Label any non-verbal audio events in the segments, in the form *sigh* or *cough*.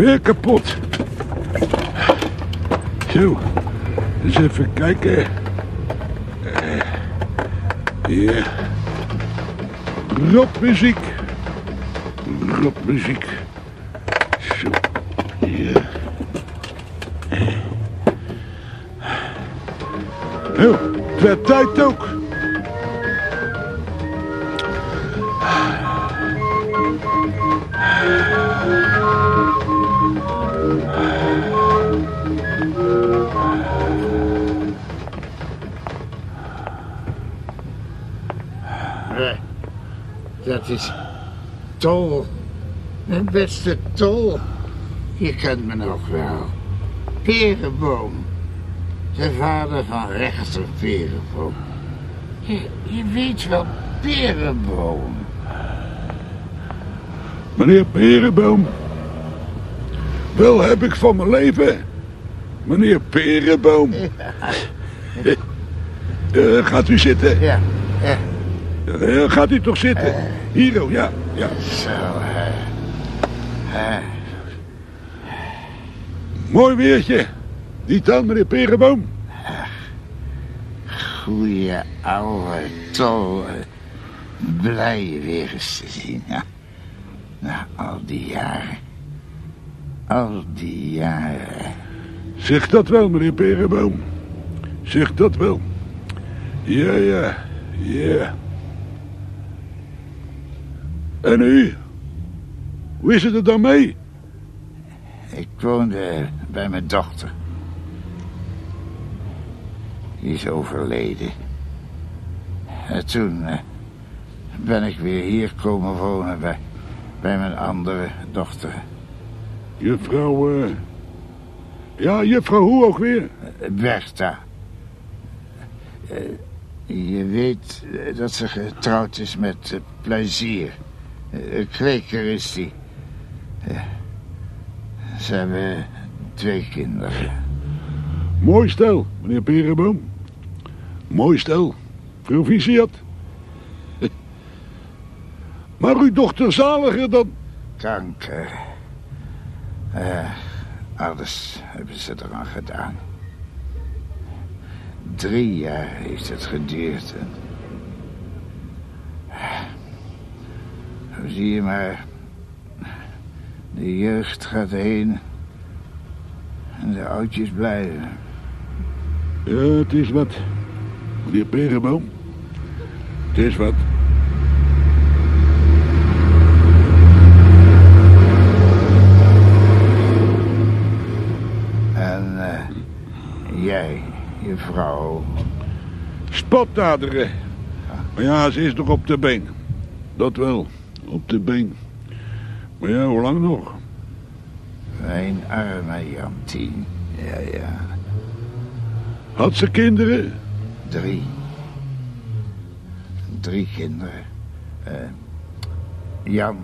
Weer kapot. Zo, eens even kijken. Eh, Hier. Rockmuziek. Rockmuziek. Zo, hier. Oh, het werd tijd ook. Dat is Tol. Mijn beste Tol. Je kent me nog wel. Perenboom. De vader van rechter Perenboom. Je, je weet wel, Perenboom. Meneer Perenboom. Wel heb ik van mijn leven. Meneer Perenboom. Eh, gaat u zitten. Ja, ja. Eh, gaat u toch zitten. Oh, ja. ja. Zo, hè. Hè. Mooi weertje. Niet dan, meneer Perenboom. Goeie oude Tol. eh, Blij je weer eens te zien. Ja. Na al die jaren. Al die jaren. Zeg dat wel, meneer Perenboom. Zeg dat wel. Ja, ja, ja. En u? Hoe is het er dan mee? Ik woonde bij mijn dochter. Die is overleden. En toen eh, ben ik weer hier komen wonen bij, bij mijn andere dochter. Juffrouw, eh... Ja, juffrouw hoe ook weer? Bertha. Eh, je weet dat ze getrouwd is met plezier. Eh, Een kweker is die. Eh, Ze hebben twee kinderen. Mooi stel, meneer Perenboom. Mooi stel. Proficiat. *laughs* Maar uw dochter zaliger dan... Kanker. Eh, alles hebben ze eraan gedaan. Drie jaar heeft het geduurd. En... Zie je maar... De jeugd gaat heen... En de oudjes blijven. Ja, het is wat. Meneer Perenboom. Het is wat. En eh, jij, je vrouw... Spotaderen. Maar ja, ze is nog op de been. Dat wel, de been. Maar ja, hoe lang nog? Mijn arme Jantien. Ja, ja. Had ze kinderen? Drie. Drie kinderen. Eh, Jan,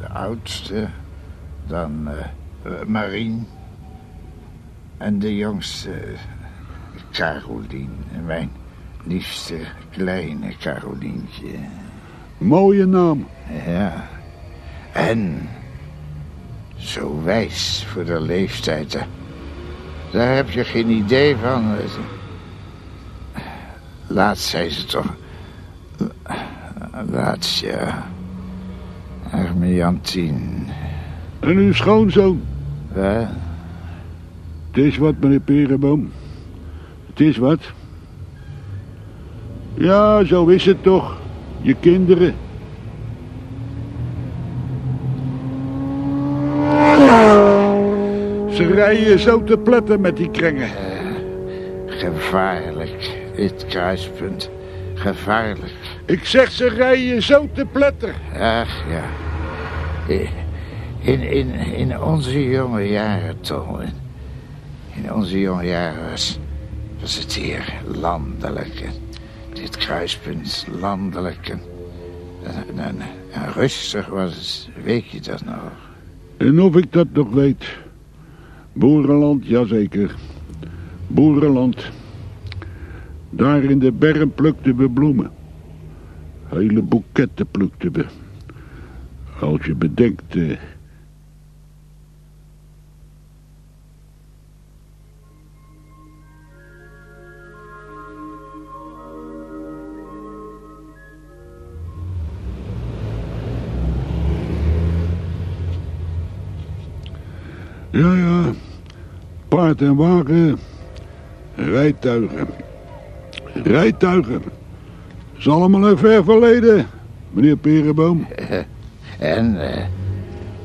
de oudste. Dan eh, Marien. En de jongste, Carolien. En mijn liefste kleine Carolientje. Mooie naam. Ja. En zo wijs voor de leeftijd. hè. Daar heb je geen idee van. Laatst zei ze toch. Laatst, ja. Arme Jantien. En uw schoonzoon? Wel, Het is wat, meneer Perenboom. Het is wat. Ja, zo is het toch. Je kinderen. Ze rijden zo te pletten met die krengen. gevaarlijk. Dit kruispunt. Gevaarlijk. Ik zeg, ze rijden zo te pletter. Ach ja. In, in, in onze jonge jaren, Tom. In, in onze jonge jaren was, was het hier landelijk. Dit kruispunt landelijk. En, rustig was. Weet je dat nog? En of ik dat nog weet. Boerenland, jazeker. Boerenland. Daar in de berm plukten we bloemen. Hele boeketten plukten we. Als je bedenkt... Ja, ja. Paard en wagen. Rijtuigen. Rijtuigen. Dat is allemaal een ver verleden, meneer Perenboom. *laughs* En eh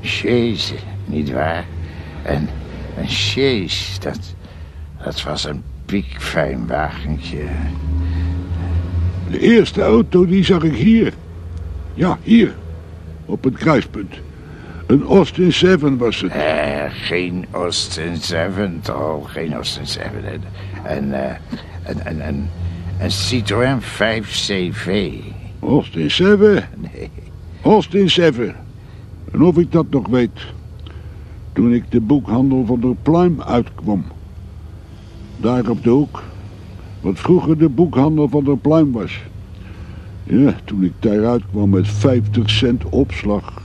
chaise, nietwaar? En een chaise, dat, dat was een piekfijn wagentje. De eerste auto die zag ik hier. Ja, hier. Op het kruispunt. Een Austin 7 was het. Eh, geen Austin 7, toch? Geen Austin 7. Een, eh, een, Citroën 5CV. Austin 7. Nee. Austin 7. En of ik dat nog weet. Toen ik de boekhandel van der Pluim uitkwam. Daar op de hoek. Wat vroeger de boekhandel van der Pluim was. Ja, toen ik daaruit kwam met 50 cent opslag.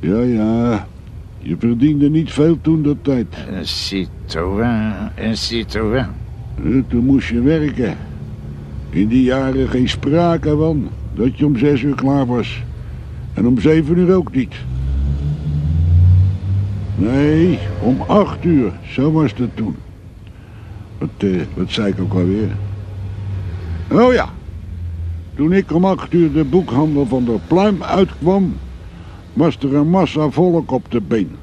Ja, ja. Je verdiende niet veel toen dat tijd. Een Citroën, een Citroën. Eh, Toen moest je werken. In die jaren geen sprake van dat je om zes uur klaar was. En om zeven uur ook niet. Nee, om acht uur. Zo was het toen. Wat, eh, wat zei ik ook alweer? Oh ja. Toen ik om acht uur de boekhandel van der Pluim uitkwam... was er een massa volk op de been.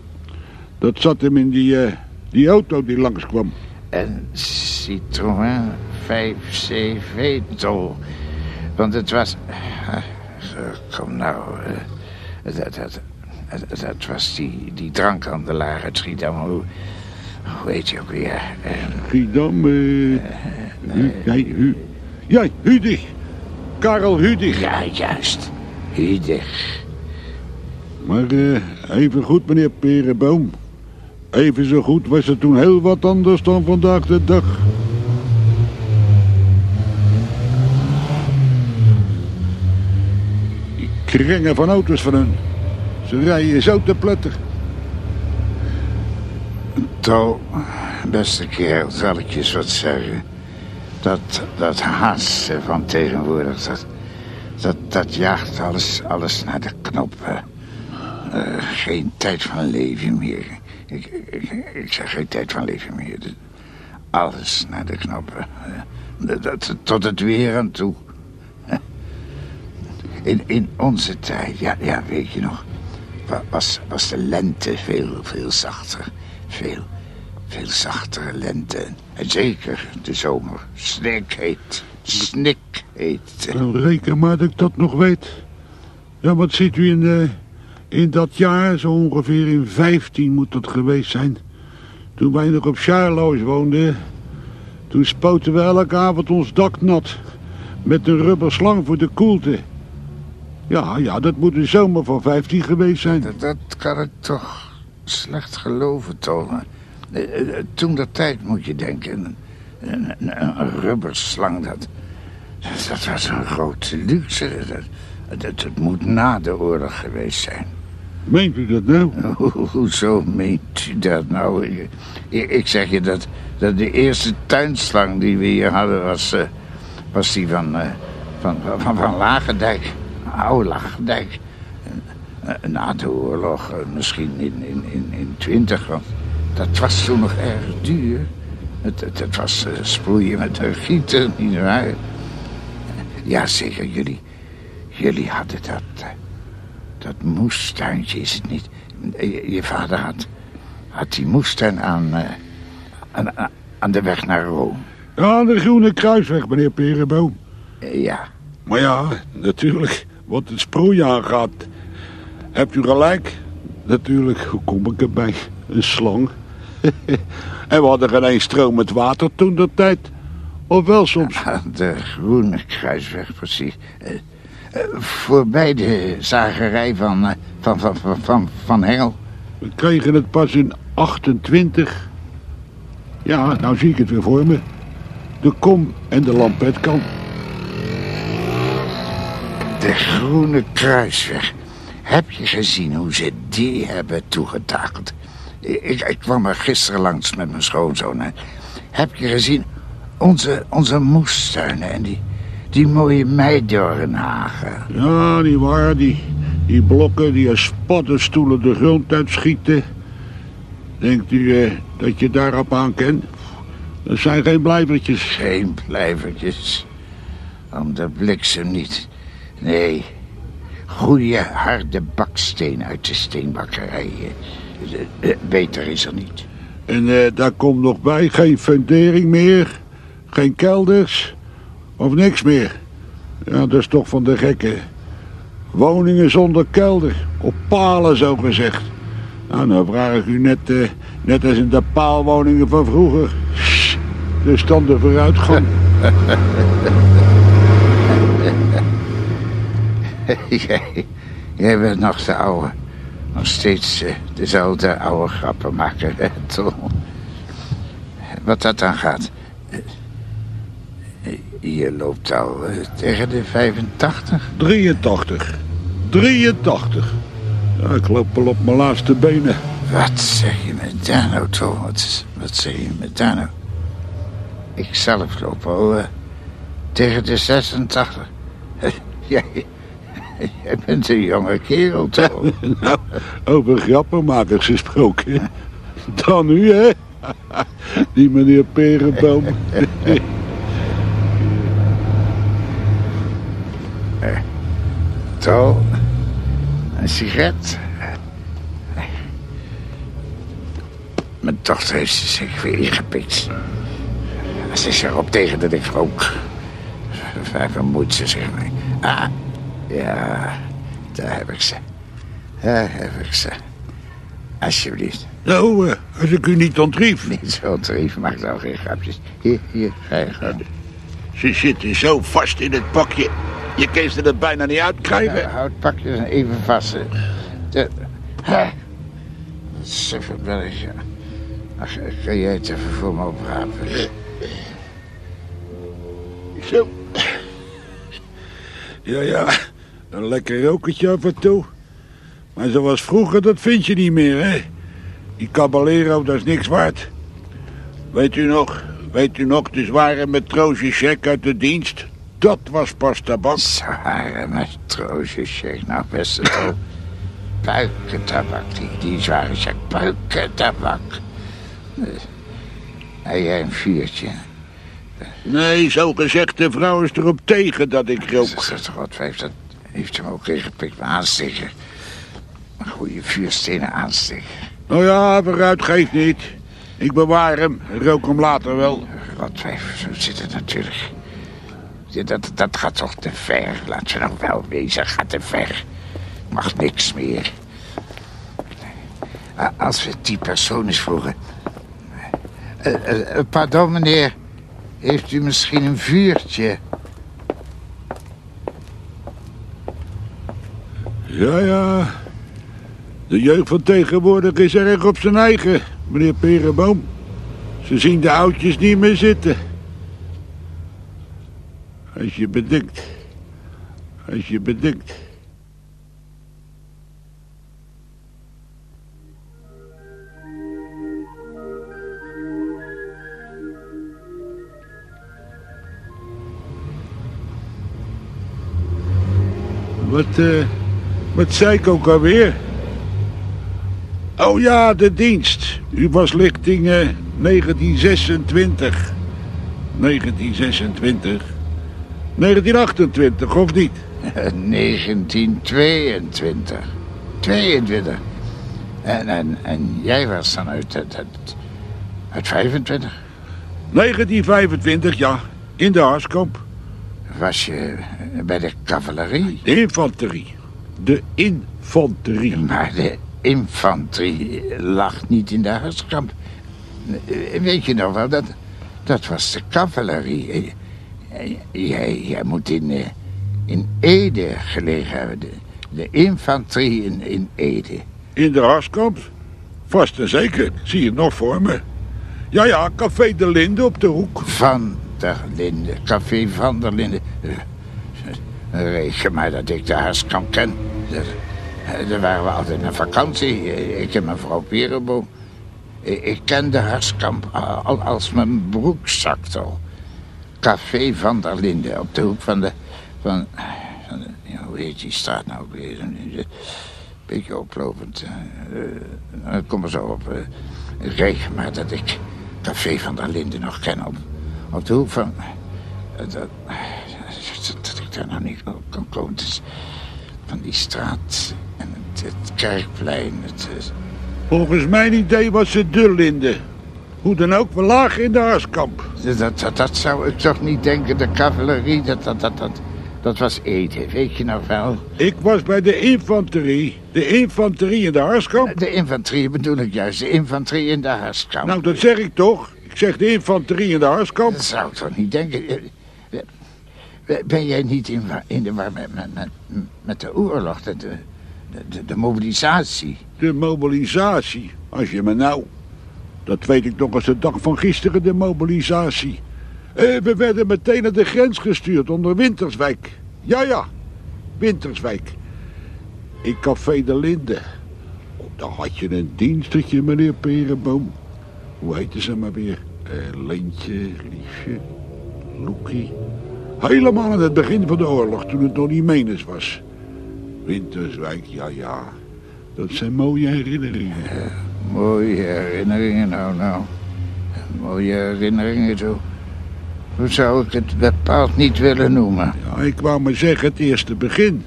Dat zat hem in die, eh, die auto die langskwam. Een Citroën 5CV, toch? Want het was... eh, Kom nou... eh, dat, dat, dat, dat was die, die drankhandelaar uit Schiedam. Hoe, hoe heet je ook weer? Eh, Giedam, eh... Hu, nee, Hu... Ja, Hudig. Karel Hudig. ja, juist. Hudig. Maar eh, even goed, meneer Perenboom. Even zo goed was het toen heel wat anders dan vandaag de dag. Die kringen van auto's van hun. Ze rijden zo te pletter. Toe, beste kerel, zal ik je eens wat zeggen. Dat, dat haasten van tegenwoordig, dat, dat, dat jaagt alles, alles naar de knoppen. Eh, geen tijd van leven meer. Ik, ik, zeg geen tijd van leven meer. Alles naar de knoppen. Eh, tot het weer aan toe. *laughs* In, in onze tijd, ja, ja, weet je nog, wa- was, was de lente veel, veel zachter. Veel, veel zachtere lente. En zeker de zomer. Snikheet. Snikheet. Nou, reken maar dat ik dat nog weet. Ja, wat ziet u in, eh, in dat jaar, zo ongeveer in 15 moet dat geweest zijn. Toen wij nog op Charloes woonden. Toen spoten we elke avond ons dak nat. Met een rubber slang voor de koelte. Ja, ja, dat moet de zomer van 15 geweest zijn. Dat, dat kan ik toch slecht geloven, toch? Eh, eh, Toen dat tijd moet je denken. Een, een, een rubberslang, dat, dat was een grote luxe. Dat, dat, dat moet na de oorlog geweest zijn. Meent u dat nou? *laughs* Ho- Hoezo meent u dat nou? Ik, zeg je dat, dat de eerste tuinslang die we hier hadden was, eh, was die van, eh, van, van, van Lagendijk. Oude Lagendijk. De oorlog, eh, misschien in, in, in, in 20, want dat was toen nog erg duur. Het, het, het was sproeien met een gieter, niet waar? Ja, zeker, jullie, jullie hadden dat, dat moestuintje, is het niet? Je, je vader had, had die moestuin aan, eh, aan, aan- aan de weg naar Rome. Ja, de Groene Kruisweg, meneer Perenboom. Eh, ja, Maar ja, natuurlijk, wat het sproeien aangaat. Hebt u gelijk? Natuurlijk, hoe kom ik erbij? Een slang. *laughs* en we hadden geen één stromend water toen dat tijd. Of wel soms. aan *laughs* de Groene Kruisweg, precies. Eh, eh, voorbij de zagerij van, eh, van, van, van, van, van Hengel. We kregen het pas in 28. Ja, nou zie ik het weer voor me. De kom en de lampetkan. De Groene Kruisweg. Heb je gezien hoe ze die hebben toegetakeld? Ik, ik kwam er gisteren langs met mijn schoonzoon. Heb je gezien onze, onze moestuinen en die, die mooie meidoornhagen? Ja, die waren die, die blokken die als paddenstoelen de grond uitschieten. Denkt u eh, dat je daarop aan kent? Dat zijn geen blijvertjes. Geen blijvertjes. Om de bliksem niet. Nee. Goeie harde baksteen uit de steenbakkerij. Eh, eh, Beter is er niet. En eh, daar komt nog bij geen fundering meer. Geen kelders. Of niks meer. Ja, dat is toch van de gekken. Woningen zonder kelder. Op palen zo gezegd. Nou, nou vraag ik u net, eh, net als in de paalwoningen van vroeger. De stand de vooruitgang. *laughs* jij, jij bent nog de oude. Nog steeds eh, dezelfde oude grappen maken. Wat dat dan gaat. Je loopt al eh, tegen de 85. 83. 83. Ja, ik loop al op mijn laatste benen. Wat zeg je met daar nou, Tom? Wat, zeg je met daar nou? Ik zelf loop al eh, tegen de 86. *laughs* jij, jij bent een jonge kerel, *laughs* Tom. Nou, over grappenmakers gesproken. Dan nu, hè? *laughs* Die meneer Perenboom. Een sigaret. Mijn dochter heeft ze zich weer ingepikt. Ze is erop tegen dat ik rook. Waar vermoeit ze zich mee? Ah, ja, daar heb ik ze. Daar heb ik ze. Alsjeblieft, Nou, eh, als ik u niet ontrief. niet zo trief, maak nou geen grapjes. Hier, hier, ga je gang. Ze zitten zo vast in het pakje. Je kan ze er bijna niet uitkrijgen. Ja, houd pakjes even vast. hè. De, ha. Suffe belletje. Ach, kan jij het even voor me oprapen? Zo. Ja, ja. Een lekker rokertje af en toe. Maar zoals vroeger, dat vind je niet meer, hè? Die caballero, dat is niks waard. Weet u nog, weet u nog, de zware matrozencheck uit de dienst? Dat was pas tabak. Zware zeg nou beste toe. *sniffs* Puikentabak, die, die zware check, puikentabak. Eh, Heb jij een vuurtje? Nee, zo gezegd, de vrouw is erop tegen dat ik rook. God, heeft, dat, heeft hem ook ingepikt, mijn aansteker. Een goede vuurstenen aansteker. Nou ja, vooruit geeft niet. Ik bewaar hem, rook hem later wel. Rotwijf, zo zit het natuurlijk. Dat, dat gaat toch te ver. Laat ze nou wel wezen, gaat te ver. Mag niks meer. Ah, Als we die persoon eens vroegen. Eh, eh, eh, pardon, meneer. Heeft u misschien een vuurtje? Ja, ja. De jeugd van tegenwoordig is erg op zijn eigen, meneer Perenboom. Ze zien de oudjes niet meer zitten. Als je bedenkt. Als je bedenkt. Wat, eh, wat zei ik ook alweer? Oh ja, de dienst. U was lichting eh, 1926. 1926. 1928, of niet? *laughs* 1922. 22. En, en, en jij was dan uit, uit, uit, uit 25? 1925, ja. In de Harskamp. Was je bij de cavalerie? De infanterie. De infanterie. Maar de infanterie lag niet in de huiskamp. Weet je nog wel, dat, dat was de cavalerie. Eh, Jij, jij moet in, eh, in Ede gelegen hebben. De, de infanterie in, in Ede. In de Harskamp. Vast en zeker. Zie je het nog voor me. Ja, ja, Café de Linde op de hoek. Van der Linde, Café van der Linde. Eh, Reken maar dat ik de huiskamp ken. Daar, waren we altijd met vakantie. Ik en mevrouw Perenboom. Ik, ken de huiskamp al al als mijn broek zakt al. Café van der Linde, op de hoek van de... Van, van ja, hoe heet die straat nou weer? Een beetje oplopend. eh, eh, kom er zo op. reken maar dat ik Café van der Linden nog ken op, op de hoek van... Dat, dat, ik daar nou niet op kan komen. Is van die straat en het, kerkplein. Het, Volgens mijn idee was het de Linde. Hoe dan ook, we lagen in de Harskamp. dat, dat, dat zou ik toch niet denken. De cavalerie, dat, dat, dat, dat, dat was eten, weet je nog wel? Ik was bij de infanterie. De infanterie in de Harskamp. De infanterie bedoel ik juist, de infanterie in de Harskamp. Nou, dat zeg ik toch. Ik zeg de infanterie in de Harskamp. Dat zou ik toch niet denken. Eh, eh, Ben jij niet in, in de war met, met, met, met de oorlog, de, de, de, de mobilisatie? De mobilisatie. Als je me nou... Dat weet ik nog als de dag van gisteren, de mobilisatie. Eh, we werden meteen naar de grens gestuurd onder Winterswijk. Ja, ja. Winterswijk. In Café de Linde. Oh, daar had je een dienstertje, meneer Perenboom. Hoe heette ze maar weer? Eh, Leentje, Liesje, Loekie. Helemaal aan het begin van de oorlog, toen het nog niet menens was. Winterswijk, ja, ja. Dat zijn mooie herinneringen. Mooie herinneringen, nou, nou. Mooie herinneringen, zo. Hoe zou ik het bepaald niet willen noemen? Ja, ik wou maar zeggen, het eerste begin.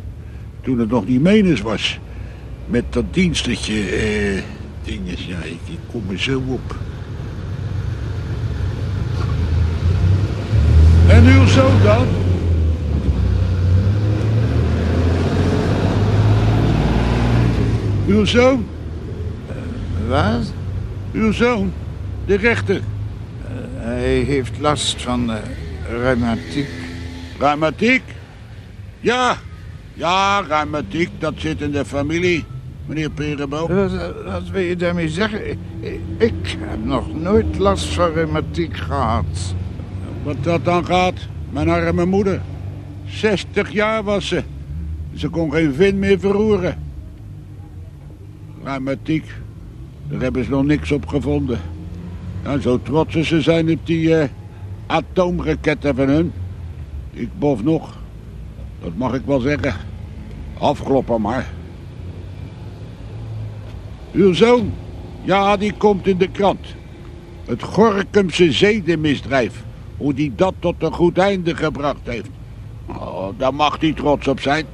Toen het nog niet menens was. Met dat dienstertje, eh, ja, ik, kom er zo op. En uw zoon dan? Uw zoon? Wat? Uw zoon? De rechter. Hij heeft last van eh, reumatiek. Rheumatiek? Ja, ja, rheumatiek, dat zit in de familie, meneer Perenboom. Wat, wat wil je daarmee zeggen? Ik, ik heb nog nooit last van reumatiek gehad. Wat dat dan gaat, mijn arme moeder. 60 jaar was ze. Ze kon geen vin meer verroeren. Rheumatiek, daar hebben ze nog niks op gevonden. Ja, zo trots ze zijn op die eh, atoomraketten van hun. Ik bof nog. Dat mag ik wel zeggen. Afkloppen maar. Uw zoon? Ja, die komt in de krant. Het Gorkumse zedenmisdrijf. Hoe die dat tot een goed einde gebracht heeft. Oh, daar mag hij trots op zijn.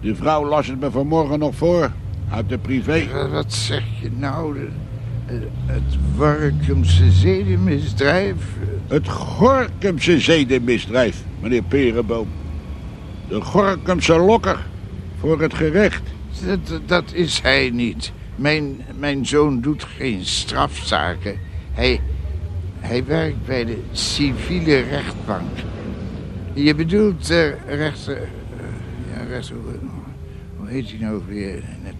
De vrouw las het me vanmorgen nog voor. Uit de privé. Wat, wat zeg je nou? Eh, het Warkumse zedenmisdrijf? Het Gorkumse zedenmisdrijf, meneer Perenboom. De Gorkumse lokker. Voor het gerecht. Dat, dat is hij niet. Mijn, mijn zoon doet geen strafzaken. Hij, hij werkt bij de civiele rechtbank. Je bedoelt eh, rechter... eh, ja, rechter... Hoe, hoe heet hij nou weer? Eh,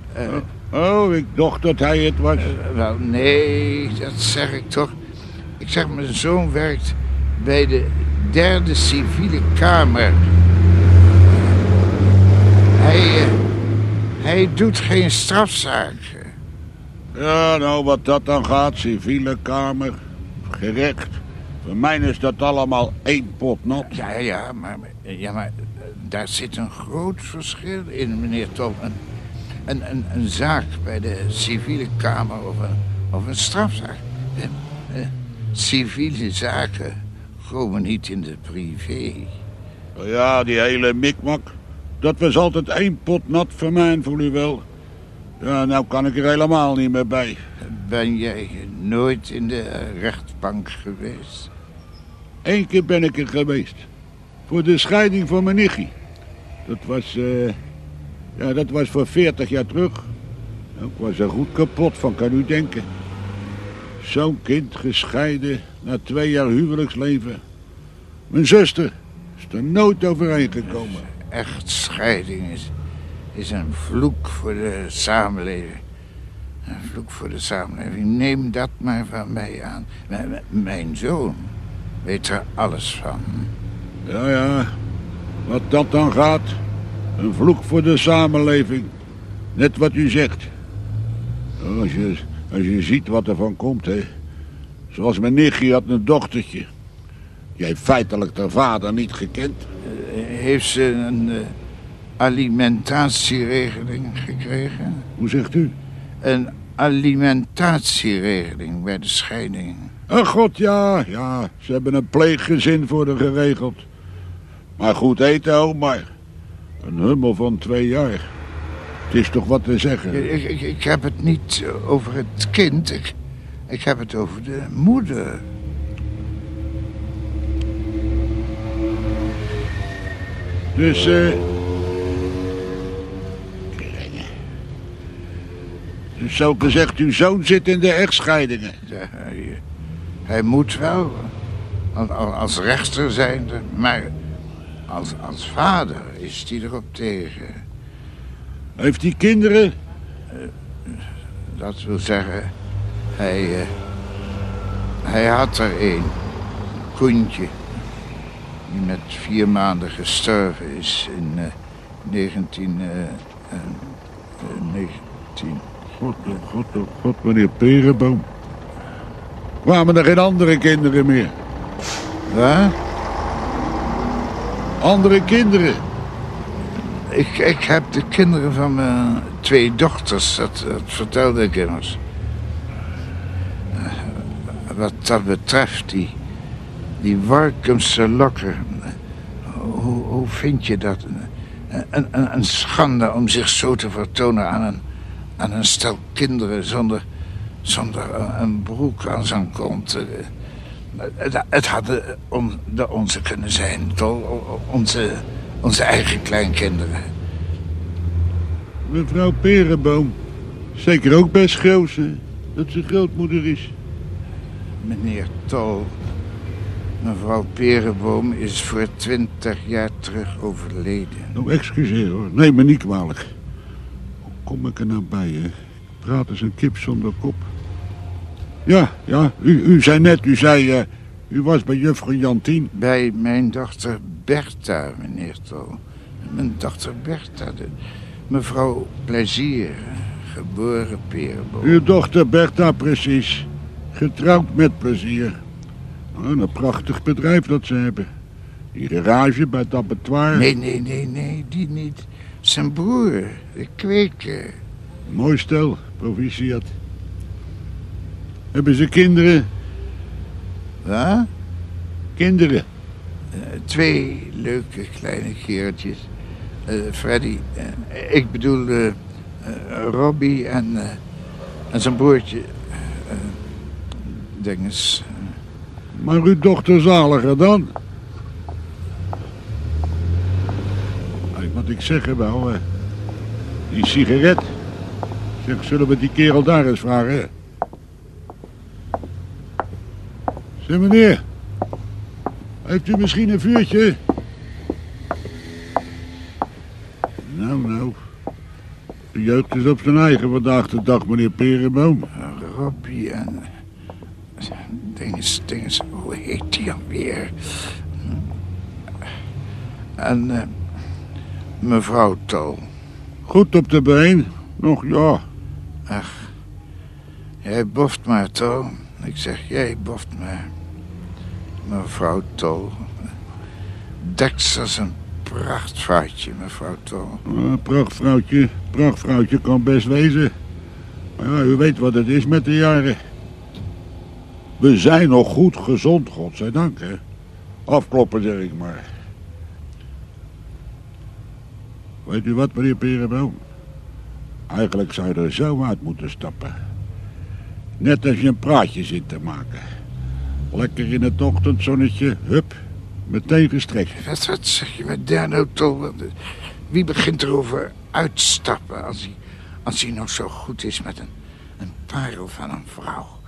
Oh, ik dacht dat hij het was. eh, wel, nee, dat zeg ik toch. Ik zeg, mijn zoon werkt bij de derde civiele kamer. Hij, eh, hij doet geen strafzaken. Ja, nou, wat dat dan gaat. Civiele kamer. Gerecht. Voor mij is dat allemaal één pot nat. Ja, ja, maar, ja, maar eh, daar zit een groot verschil in, meneer Tom. Een, een, een, zaak bij de civiele kamer of een, of een strafzaak. Eh, eh, civiele zaken komen niet in de privé. Ja, die hele mikmak. Dat was altijd één pot nat voor mij, voel u wel. Ja, nou kan ik er helemaal niet meer bij. Ben jij nooit in de rechtbank geweest? Eén keer ben ik er geweest. Voor de scheiding van mijn nichtje. Dat was, eh, ja, dat was voor 40 jaar terug. Ik was er goed kapot van, kan u denken. Zo'n kind gescheiden na twee jaar huwelijksleven. Mijn zuster is er nooit overheen gekomen. Echtscheiding is, is een vloek voor de samenleving. Een vloek voor de samenleving. Neem dat maar van mij aan. M- mijn zoon weet er alles van. Ja, ja. Wat dat dan gaat. Een vloek voor de samenleving. Net wat u zegt. Als je, als je ziet wat er van komt, hè. Zoals mijn nichtje had een dochtertje. Die heeft feitelijk haar vader niet gekend. Eh, Heeft ze een eh, alimentatieregeling gekregen? Hoe zegt u? Een alimentatieregeling bij de scheiding. Ach god, ja, ja. Ze hebben een pleeggezin voor de geregeld. Maar goed eten ook maar. Een hummel van twee jaar. Het is toch wat te zeggen. Ik, ik, ik heb het niet over het kind. Ik, ik heb het over de moeder. Dus, eh... Dus zo gezegd, uw zoon zit in de echtscheidingen. Ja, hij, hij moet wel, als, als rechter zijn, maar als, als vader is hij erop tegen. Heeft hij kinderen? Dat wil zeggen, hij, eh, hij had er een, Koentje, die met vier maanden gestorven is in eh 19... eh, eh, eh, 19 God, oh god, oh god, meneer Perenboom. Kwamen er geen andere kinderen meer? Waar? Andere kinderen? Ik, ik heb de kinderen van mijn twee dochters, dat, vertelde ik immers. Eh, Wat dat betreft, die, die Warkumse lokker. Hoe, hoe vind je dat? Een, een, een schande om zich zo te vertonen aan een, aan een stel kinderen zonder, zonder een- broek aan zijn kont. Eh, Het, hadden on, de onze kunnen zijn, toch? Onze, onze eigen kleinkinderen. Mevrouw Perenboom. Zeker ook best groot, hè? Dat ze grootmoeder is. Meneer Tol, mevrouw Perenboom is voor twintig jaar terug overleden. Oh, excuseer hoor. Neem me niet kwalijk. Hoe kom ik er nou bij, hè? Praat als een kip zonder kop. Ja, ja, u, u zei net, u zei, eh, u was bij juffrouw Jantien. Bij mijn dochter Bertha, meneer Tol. Mijn dochter Bertha, de, mevrouw Plezier, geboren Perenboom. Uw dochter Bertha, precies. Getrouwd met plezier. Nou, een prachtig bedrijf dat ze hebben. Die garage bij het abattoir. Nee, nee, nee, nee, die niet. Zijn broer, de kweker. Mooi stel, proficiat. Hebben ze kinderen? Wat? Kinderen. Eh, twee leuke kleine kereltjes. Eh, Freddy, eh, ik bedoel Robbie en, en zijn broertje. dinges. Maar uw dochter zaliger dan? Wat ik zeg wel, die sigaret. Zullen we die kerel daar eens vragen? Zeg meneer, heeft u misschien een vuurtje? Nou, nou. De jeugd is op zijn eigen vandaag de dag, meneer Perenboom. Robbie en... Dinges, dinges, hoe heet die alweer? En eh, mevrouw Tol. Goed op de been. Nog ja. Ach, jij boft maar, Tol. Ik zeg, jij boft maar. Mevrouw Tol. Is een prachtvrouwtje, mevrouw Tol. Uh, prachtvrouwtje. Prachtvrouwtje kan best wezen. Maar ja, u weet wat het is met de jaren. We zijn nog goed gezond, godzijdank, hè. Afkloppen, zeg ik maar. Weet u wat, meneer Perenboom? Eigenlijk zou je er zo uit moeten stappen. Net als je een praatje zit te maken. Lekker in het ochtendzonnetje, hup, meteen gestrekt. Wat, wat zeg je met Derno Tol? Wie begint erover uitstappen als hij, als hij nog zo goed is met een, een parel van een vrouw?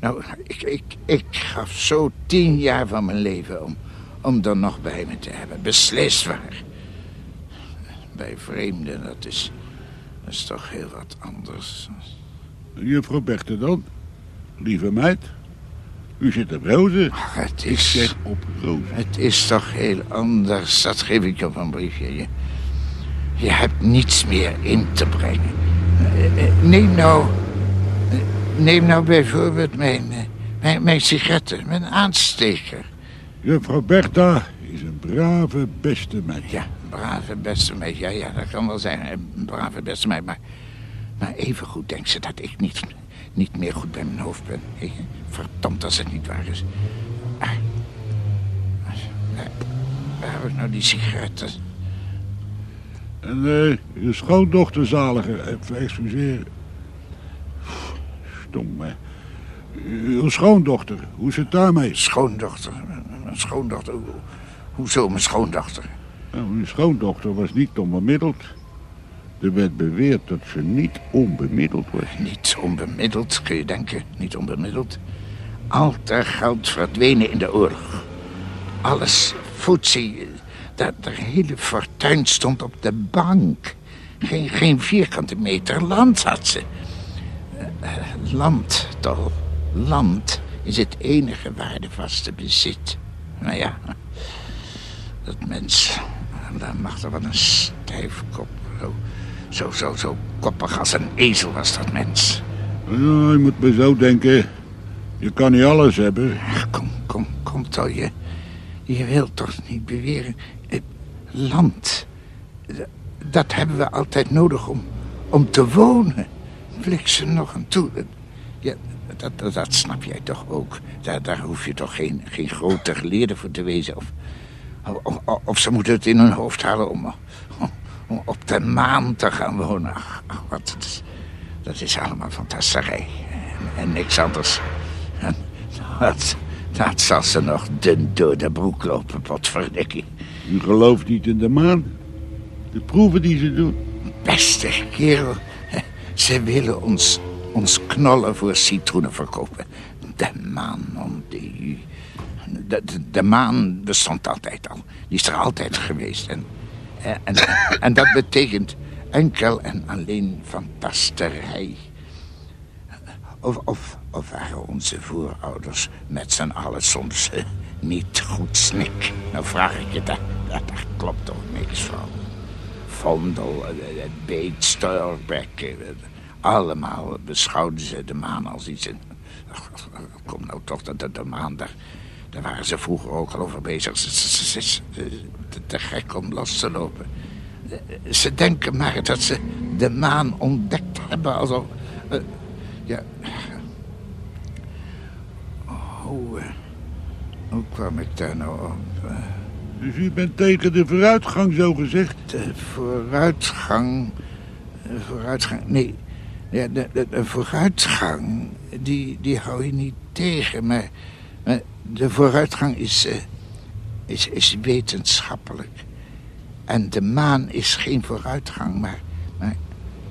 Nou, ik, ik, ik gaf zo tien jaar van mijn leven om, om dan nog bij me te hebben. Beslist waar. Bij vreemden, dat is, dat is toch heel wat anders. Juffrouw Bechter dan? Lieve meid, u zit op rozen. Ach, het Ik is, zeg op rozen. het is toch heel anders. Dat geef ik je op een briefje. Je, je hebt niets meer in te brengen. Eh, eh, Neem nou... eh, Neem nou bijvoorbeeld mijn, mijn, mijn sigaretten, mijn aansteker. Juffrouw Bertha is een brave, beste meid. Ja, brave beste meid. Ja, ja, dat kan wel zijn. Een brave beste meid. Maar Maar evengoed denkt ze dat ik niet, niet meer goed bij mijn hoofd ben. Verdomd als het niet waar is. Ah. Waar heb ik nou die sigaretten? En eh, je schoondochter zaliger, even excuseren. Stom, hè. Uw schoondochter, hoe is het daarmee? Schoondochter. Mijn schoondochter. Ho- Hoezo mijn schoondochter? Nou, uw schoondochter was niet onbemiddeld. Er werd beweerd dat ze niet onbemiddeld was. Niet onbemiddeld, kun je denken. Niet onbemiddeld. Al geld verdwenen in de oorlog. Alles, voetzie. Dat de hele fortuin stond op de bank. Geen, geen vierkante meter land had ze. Eh, land, toch? Land is het enige waardevaste bezit. Nou ja, dat mens, daar mag er wel een stijfkop. Zo, zo, zo, zo koppig als een ezel was dat mens. Ja, je moet me zo denken. Je kan niet alles hebben. Ach, Kom, kom, kom toch, je, wilt toch niet beweren. eh, Land, dat hebben we altijd nodig om, om te wonen. Bliksem nog aan toe. Dat- Ja, dat, dat, dat snap jij toch ook. Daar, daar hoef je toch geen, geen grote geleerde voor te wezen. Of, of, of ze moeten het in hun hoofd halen om, om op de maan te gaan wonen. Ach, wat, dat, is, dat is allemaal fantasterij. En, en niks anders. En dat, dat zal ze nog dun door de broek lopen, potverdikkie. U gelooft niet in de maan. De proeven die ze doen. Beste kerel, ze willen ons, ons knollen voor citroenen verkopen. De maan om de... De, de, de maan bestond altijd al. Die is er altijd geweest. En, en, en dat betekent enkel en alleen fantasterij. Of, of, of waren onze voorouders met z'n allen soms eh, niet goed snik? Nou vraag ik je, daar, daar, klopt toch niks van. Vondel, eh, eh, Beet, eh, allemaal beschouwden ze de maan als iets... Kom nou toch, dat de maan, daar, daar waren ze vroeger ook al over bezig. Ze, ze, te, te gek om los te lopen. Ze denken maar dat ze de maan ontdekt hebben alsof... eh, ja... Hoe, eh, hoe kwam ik daar nou op? Dus u bent tegen de vooruitgang, zo gezegd. De vooruitgang. de Vooruitgang. Nee. Ja, de, de, de vooruitgang. Die, die hou je niet tegen. Maar, maar de vooruitgang is, eh, is, is wetenschappelijk. En de maan is geen vooruitgang, maar, maar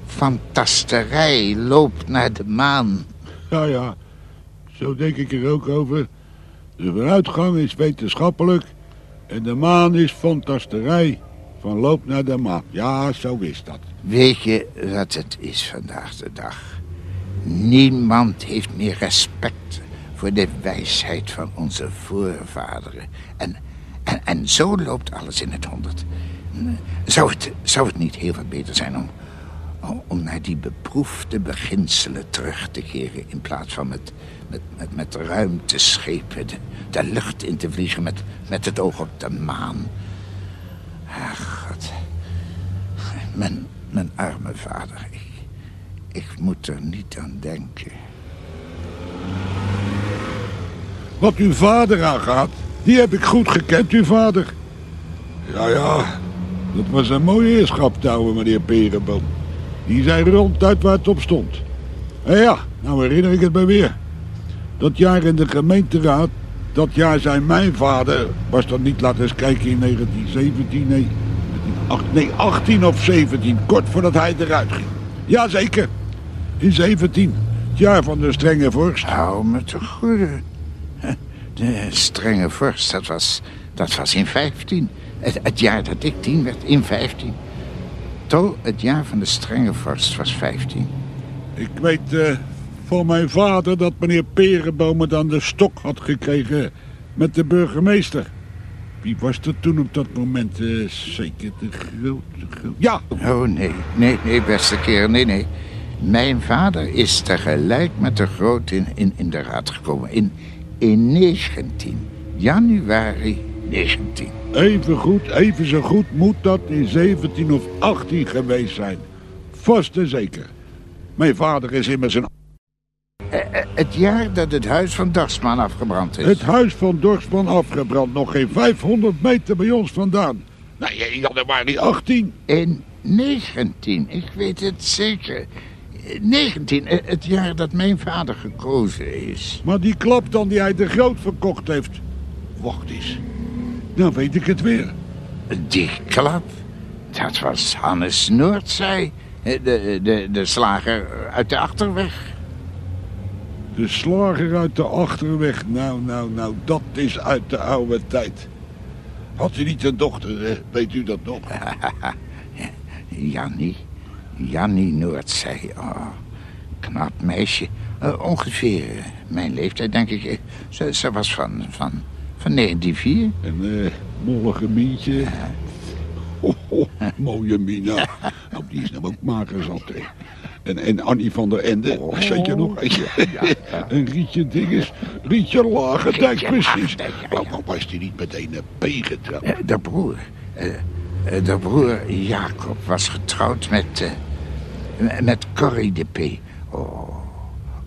fantasterij loopt naar de maan. Ja, ja. Zo denk ik er ook over. De vooruitgang is wetenschappelijk. En de maan is fantasterij. Van loop naar de maan. Ja, zo is dat. Weet je wat het is vandaag de dag? Niemand heeft meer respect voor de wijsheid van onze voorvaderen. En, en, en zo loopt alles in het honderd. Zou het, zou het niet heel wat beter zijn om, om- om naar die beproefde beginselen terug te keren... in plaats van met, met, met, met ruimteschepen de, de lucht in te vliegen met, met het oog op de maan? Ach, God. Mijn, mijn arme vader. Ik, ik moet er niet aan denken. Wat uw vader aangaat, die heb ik goed gekend, uw vader. Ja, ja. Dat was een mooie heerschap, oude meneer Perenboom. Die zei ronduit waar het op stond. En ja, nou herinner ik het me weer. Dat jaar in de gemeenteraad, dat jaar zei mijn vader... was dat niet, laten eens kijken, in 1917, nee... 1908, nee, 18 of 17, kort voordat hij eruit ging. Jazeker, in 17, het jaar van de strenge vorst. Hou me te goede. De strenge vorst, dat was, dat was in 15. Het, het jaar dat ik tien werd, in 15. Tol, het jaar van de strenge vorst was 15. Ik weet eh, van mijn vader dat meneer Perenboom het aan de stok had gekregen met de burgemeester. Wie was er toen op dat moment? eh, zeker de grote... Gro ja, Oh nee, nee, nee, beste kerel, nee, nee. Mijn vader is tegelijk met de groot in, in, in de raad gekomen. In, in 19 januari 19. even goed, even zo goed moet dat in 17 of 18 geweest zijn. Vast en zeker. Mijn vader is immers een... Eh, eh, het jaar dat het huis van Dagsman afgebrand is. Het huis van Dorsman afgebrand, nog geen 500 meter bij ons vandaan. Nee, in januari 18. In 19, ik weet het zeker. 19, eh, het jaar dat mijn vader gekozen is. Maar die klap dan die hij de groot verkocht heeft. Wacht eens. Dan weet ik het weer. Die klap? Dat was Hannes Noordzij. De, de, de slager uit de Achterweg. De slager uit de Achterweg. Nou, nou, nou, dat is uit de oude tijd. Had u niet een dochter, hè? weet u dat nog? *laughs* Jannie. Jannie Noordzij. Oh, knap meisje. Uh, ongeveer mijn leeftijd, denk ik. Ze, ze was van, van, van 1904. Een uh, mollige mientje. *laughs* Oh, oh, mooie Mina. *laughs* nou, die is nou ook mager zat. En, en Annie van der Ende, oh, zet je nog? Ja, ja. *laughs* En Rietje Dinges, Rietje Lagendijk, precies. Waarom was die niet meteen een P getrouwd? De broer, de broer Jacob was getrouwd met, met Corrie de P. Oh,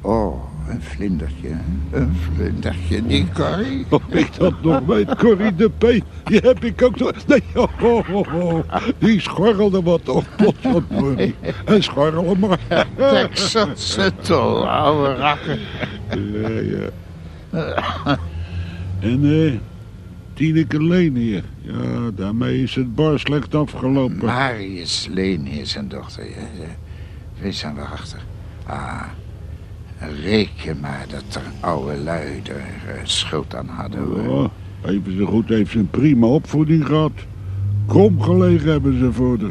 oh, een vlindertje, een vlindertje, die Corrie. Of ik dat nog weet, Corrie de P. Die heb ik ook nog... Nee, oh, oh, oh, oh. die schorrelde wat op, potverdorie. En schorrelen maar. Texelse tol, ouwe rakker. Ja, ja. En, eh... Tineke Lenier. Ja, daarmee is het bar slecht afgelopen. Marius Lenier, zijn dochter. Ja, ja. Wees aan wachten. Ah, reken maar dat er oude lui er uh, schuld aan hadden. Even zo goed heeft ze een prima opvoeding gehad. Krom gelegen hebben ze voor de.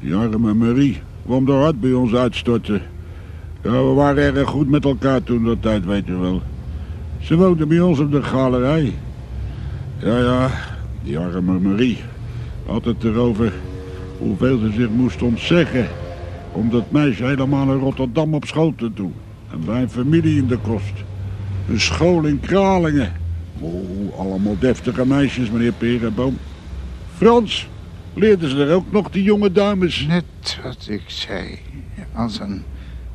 Die arme Marie kwam door hard bij ons uitstorten. Ja, we waren erg goed met elkaar toen dat tijd, weet je wel. Ze woonde bij ons op de galerij. Ja, ja, die arme Marie had het erover hoeveel ze zich moest ontzeggen... om dat meisje helemaal naar Rotterdam op school te doen. En bij een familie in de kost. Een school in Kralingen. Oh, allemaal deftige meisjes, meneer Perenboom. Frans, leerden ze er ook nog, die jonge dames? Net wat ik zei. Als een,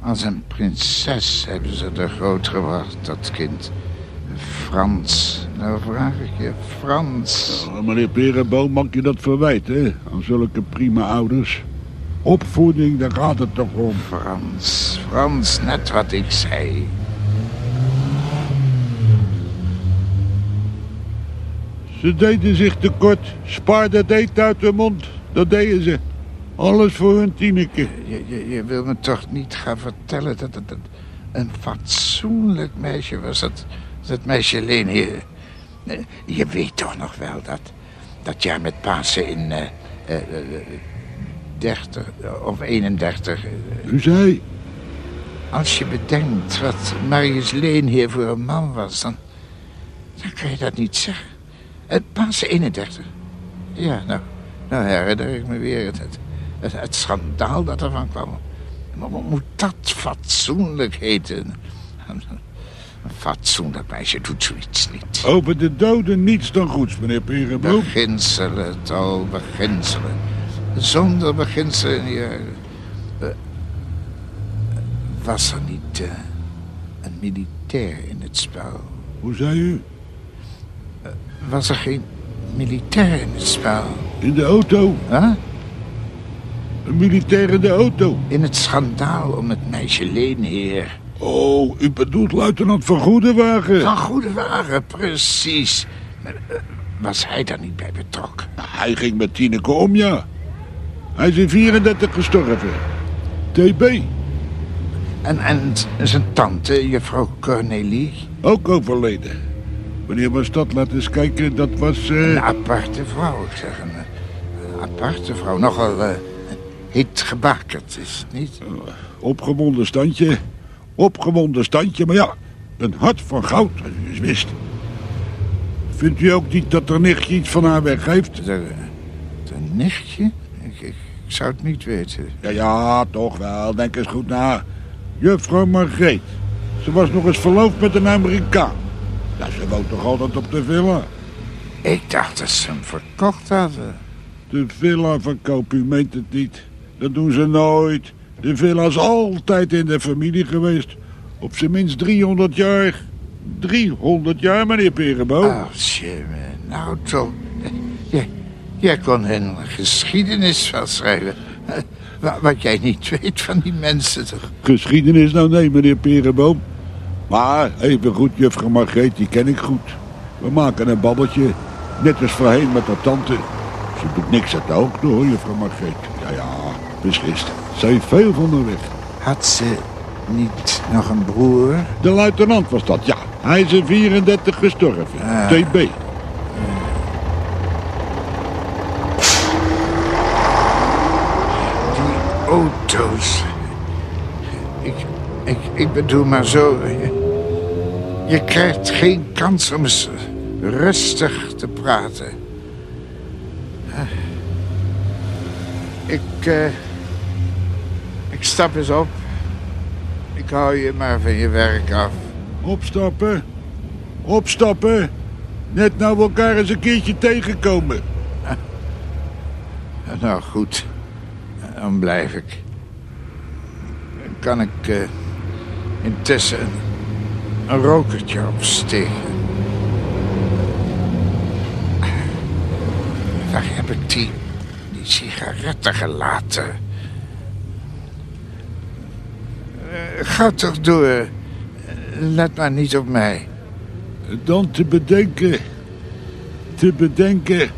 als een prinses hebben ze er grootgebracht, dat kind. Frans, nou vraag ik je, Frans. Ja, meneer Perenboom, mag je dat verwijten, aan zulke prima ouders? Opvoeding, daar gaat het toch om. Frans, Frans, net wat ik zei. Ze deden zich tekort, spaarden het eten uit de mond. Dat deden ze. Alles voor hun tieneke. Je, je, je wil me toch niet gaan vertellen dat het een, fatsoenlijk meisje was. Dat, dat meisje Leni. Je weet toch nog wel dat, dat jaar met Pasen in uh, uh, 30 of 31. U zei... Als je bedenkt wat Marius Leenheer voor een man was, dan, dan kan je dat niet zeggen. Het Pasen 31. Ja, nou, nou herinner ik me weer het, het, het schandaal dat ervan kwam. Maar wat moet dat fatsoenlijk heten? Een fatsoenlijk meisje doet zoiets niet. Over de doden niets dan goeds, meneer Perenbroek. Beginselen, Tol, beginselen. Zonder beginselen hier... Uh, was er niet uh, een militair in het spel? Hoe zei u? Uh, was er geen militair in het spel? In de auto? Huh? Een militair in de auto? In het schandaal om het meisje Leenheer... Oh, u bedoelt luitenant Van Goedewagen? Van Goedewagen, precies. Maar, uh, was hij daar niet bij betrokken? Nou, hij ging met Tineke om, ja. Hij is in 34 gestorven. TB. En, en zijn tante, juffrouw Cornelie? Ook overleden. Wanneer was dat? Laat eens kijken. Dat was... Uh... Een aparte vrouw, ik zeg. Een, een aparte vrouw. Nogal uh, hit gebakerd, is het niet? Uh, opgewonden standje. Opgewonden standje, maar ja, een hart van goud, als u eens wist. Vindt u ook niet dat er nichtje iets van haar weggeeft? De, de nichtje? Ik, zou het niet weten. Ja, ja, toch wel. Denk eens goed na. Juffrouw Margreet. Ze was nog eens verloofd met een Amerikaan. Ja, ze woont toch altijd op de villa? Ik dacht dat ze hem verkocht hadden. De villa verkoop, u meent het niet. Dat doen ze nooit. De villa is altijd in de familie geweest. Op zijn minst 300 jaar. 300 jaar, meneer Perenboom. Je me nou toch... *laughs* Jij, kon een geschiedenis van schrijven. Wa- Wat jij niet weet van die mensen toch? Geschiedenis nou nee, meneer Perenboom. Maar even goed, juffrouw Margreet, die ken ik goed. We maken een babbeltje. Net als voorheen met haar tante. Ze doet niks uit de hoogte hoor, juffrouw Margreet. Ja, ja, beslist. Ze heeft veel van haar weg. Had ze niet nog een broer? De luitenant was dat, ja. Hij is in 34 gestorven. Ah. TB. Die auto's. Ik, ik, ik bedoel maar zo. Je, je krijgt geen kans om eens rustig te praten. Eh, Ik, eh, ik stap eens op. Ik hou je maar van je werk af. Opstappen. Opstappen. Net nou we elkaar eens een keertje tegenkomen. Nou goed, dan blijf ik. Kan ik eh, intussen een, rokertje opsteken. Waar heb ik die, die sigaretten gelaten? Eh, ga toch door. Let maar niet op mij. Dan te bedenken. Te bedenken.